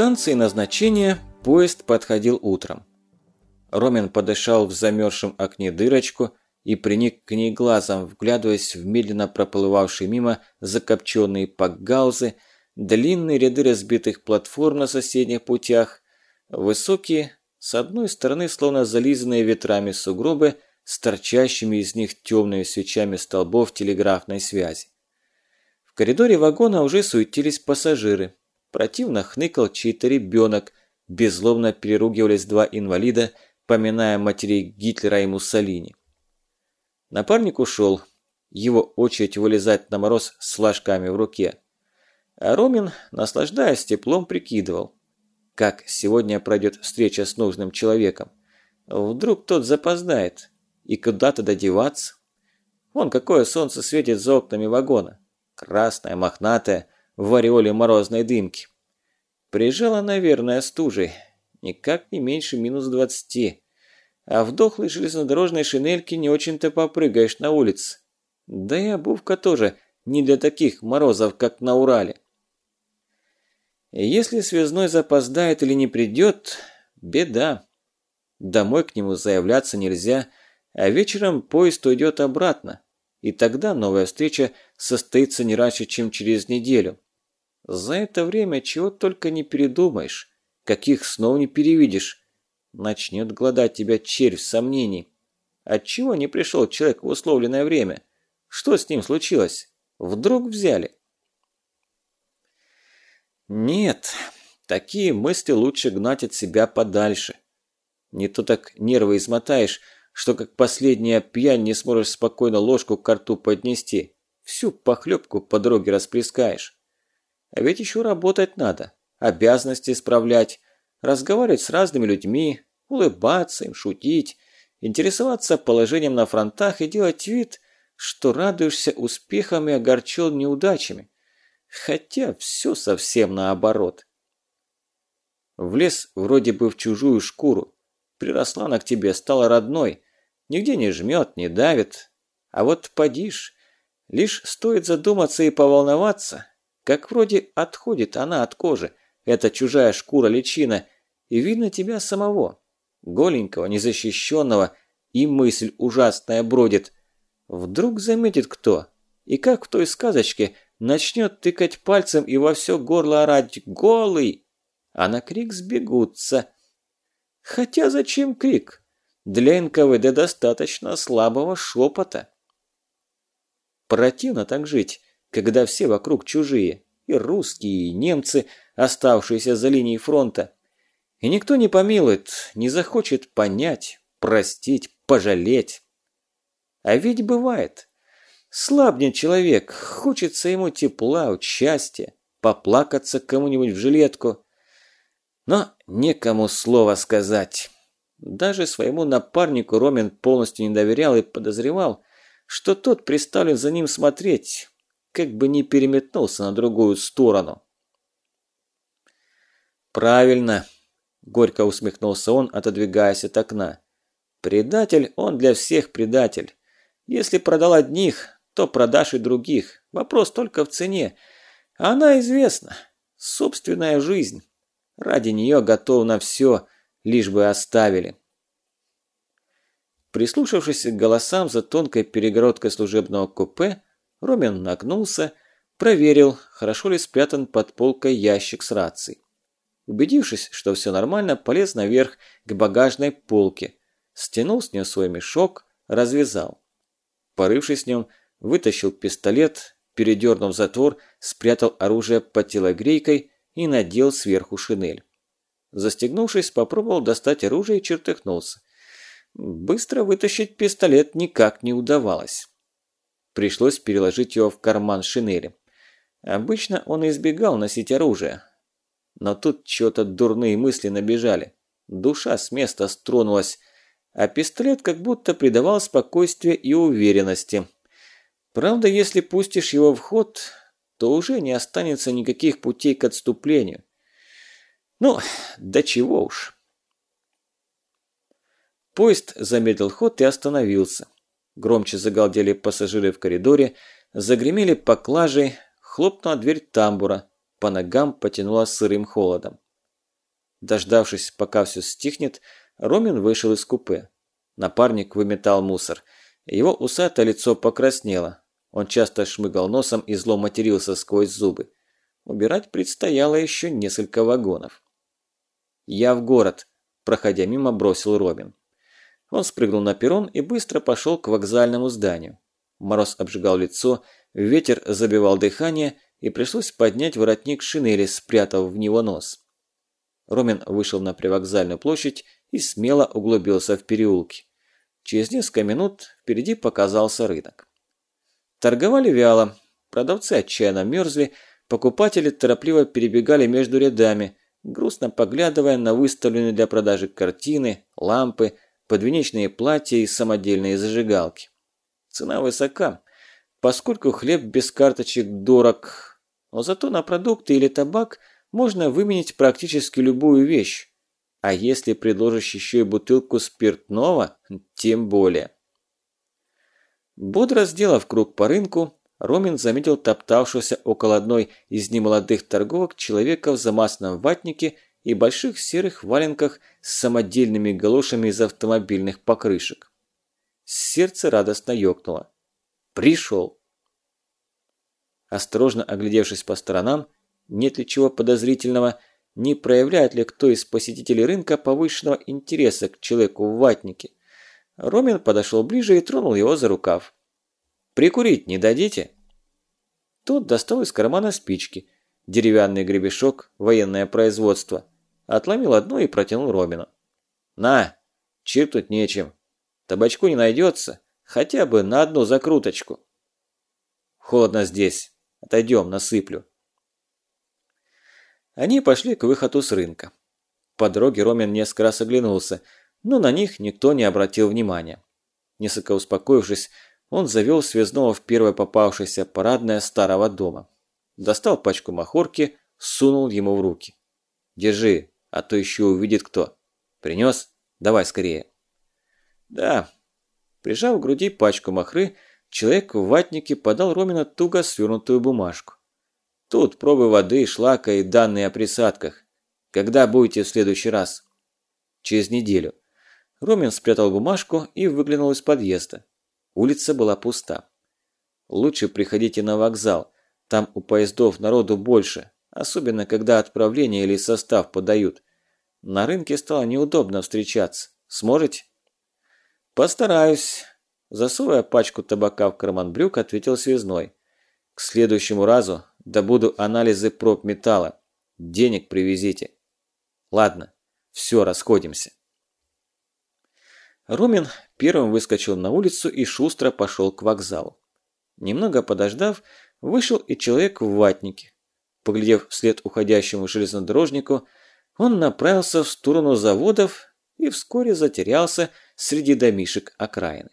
станции назначения поезд подходил утром. Ромин подышал в замерзшем окне дырочку и приник к ней глазом, вглядываясь в медленно проплывавшие мимо закопченные пакгаузы, длинные ряды разбитых платформ на соседних путях, высокие, с одной стороны словно зализанные ветрами сугробы, с торчащими из них темными свечами столбов телеграфной связи. В коридоре вагона уже суетились пассажиры. Противно хныкал чей-то ребенок, беззлобно переругивались два инвалида, поминая матерей Гитлера и Муссолини. Напарник ушел. Его очередь вылезать на мороз с флажками в руке. А Ромин, наслаждаясь теплом, прикидывал, как сегодня пройдет встреча с нужным человеком. Вдруг тот запоздает, и куда-то додеваться. Вон какое солнце светит за окнами вагона. Красное, мохнатое, в ореоле морозной дымки. Прижала, наверное, стужей. Никак не меньше минус двадцати. А в дохлой железнодорожной шинельке не очень-то попрыгаешь на улице. Да и обувка тоже не для таких морозов, как на Урале. Если связной запоздает или не придет, беда. Домой к нему заявляться нельзя, а вечером поезд уйдет обратно. И тогда новая встреча состоится не раньше, чем через неделю. За это время чего только не передумаешь, каких снов не перевидишь. Начнет гладать тебя червь сомнений. Отчего не пришел человек в условленное время? Что с ним случилось? Вдруг взяли? Нет, такие мысли лучше гнать от себя подальше. Не то так нервы измотаешь, что как последняя пьянь не сможешь спокойно ложку к рту поднести. Всю похлебку по дороге расплескаешь. А ведь еще работать надо, обязанности исправлять, разговаривать с разными людьми, улыбаться им, шутить, интересоваться положением на фронтах и делать вид, что радуешься успехам и огорчен неудачами. Хотя все совсем наоборот. Влез вроде бы в чужую шкуру, приросла она к тебе, стала родной, нигде не жмет, не давит. А вот подишь, лишь стоит задуматься и поволноваться, как вроде отходит она от кожи, эта чужая шкура-личина, и видно тебя самого, голенького, незащищенного, и мысль ужасная бродит. Вдруг заметит кто, и как в той сказочке, начнет тыкать пальцем и во все горло орать «Голый!», а на крик сбегутся. Хотя зачем крик? Для НКВД достаточно слабого шепота. Противно так жить, когда все вокруг чужие, и русские, и немцы, оставшиеся за линией фронта. И никто не помилует, не захочет понять, простить, пожалеть. А ведь бывает. Слабнет человек, хочется ему тепла, счастья, поплакаться кому-нибудь в жилетку. Но некому слова сказать. Даже своему напарнику Ромин полностью не доверял и подозревал, что тот приставлен за ним смотреть, как бы не переметнулся на другую сторону. «Правильно», – горько усмехнулся он, отодвигаясь от окна. «Предатель, он для всех предатель. Если продал одних, то продашь и других. Вопрос только в цене. Она известна. Собственная жизнь. Ради нее готов на все, лишь бы оставили». Прислушавшись к голосам за тонкой перегородкой служебного купе, Ромин нагнулся, проверил, хорошо ли спрятан под полкой ящик с рацией. Убедившись, что все нормально, полез наверх к багажной полке, стянул с нее свой мешок, развязал. Порывшись в нем, вытащил пистолет, передернув затвор, спрятал оружие под телогрейкой и надел сверху шинель. Застегнувшись, попробовал достать оружие и чертыхнулся. Быстро вытащить пистолет никак не удавалось. Пришлось переложить его в карман шинели. Обычно он избегал носить оружие. Но тут чего-то дурные мысли набежали. Душа с места стронулась, а пистолет как будто придавал спокойствие и уверенности. Правда, если пустишь его в ход, то уже не останется никаких путей к отступлению. Ну, да чего уж. Поезд замедлил ход и остановился. Громче загалдели пассажиры в коридоре, загремели поклажей, хлопнула дверь тамбура, по ногам потянуло сырым холодом. Дождавшись, пока все стихнет, Ромин вышел из купе. Напарник выметал мусор. Его усатое лицо покраснело. Он часто шмыгал носом и зло матерился сквозь зубы. Убирать предстояло еще несколько вагонов. «Я в город», – проходя мимо, бросил Робин. Он спрыгнул на перрон и быстро пошел к вокзальному зданию. Мороз обжигал лицо, ветер забивал дыхание, и пришлось поднять воротник шинели, спрятав в него нос. Ромин вышел на привокзальную площадь и смело углубился в переулки. Через несколько минут впереди показался рынок. Торговали вяло, продавцы отчаянно мерзли, покупатели торопливо перебегали между рядами, грустно поглядывая на выставленные для продажи картины, лампы, подвенечные платья и самодельные зажигалки. Цена высока, поскольку хлеб без карточек дорог, но зато на продукты или табак можно выменить практически любую вещь, а если предложишь еще и бутылку спиртного, тем более. Бодро сделав круг по рынку, Ромин заметил топтавшегося около одной из немолодых торговок человека в замасленном ватнике и больших серых валенках с самодельными галошами из автомобильных покрышек. Сердце радостно ёкнуло. Пришел. Осторожно оглядевшись по сторонам, нет ли чего подозрительного, не проявляет ли кто из посетителей рынка повышенного интереса к человеку в ватнике. Ромин подошел ближе и тронул его за рукав. «Прикурить не дадите?» Тот достал из кармана спички, деревянный гребешок, военное производство. Отломил одну и протянул Ромину. «На, чиркнуть нечем. Табачку не найдется, хотя бы на одну закруточку». «Холодно здесь. Отойдем, насыплю». Они пошли к выходу с рынка. По дороге Ромин несколько раз оглянулся, но на них никто не обратил внимания. Несколько успокоившись, он завел связного в первое попавшееся парадное старого дома. Достал пачку махорки, сунул ему в руки. «Держи, а то еще увидит кто. Принес? Давай скорее». «Да». Прижав к груди пачку махры, человек в ватнике подал Ромина туго свернутую бумажку. Тут пробы воды, шлака и данные о присадках. Когда будете в следующий раз? Через неделю. Ромин спрятал бумажку и выглянул из подъезда. Улица была пуста. Лучше приходите на вокзал. Там у поездов народу больше, особенно когда отправление или состав подают. На рынке стало неудобно встречаться. Сможете? Постараюсь. Засовывая пачку табака в карман брюк, ответил связной. К следующему разу добуду анализы проб металла. Денег привезите. Ладно, все, расходимся. Ромин первым выскочил на улицу и шустро пошел к вокзалу. Немного подождав, вышел и человек в ватнике. Поглядев вслед уходящему железнодорожнику, он направился в сторону заводов и вскоре затерялся среди домишек окраины.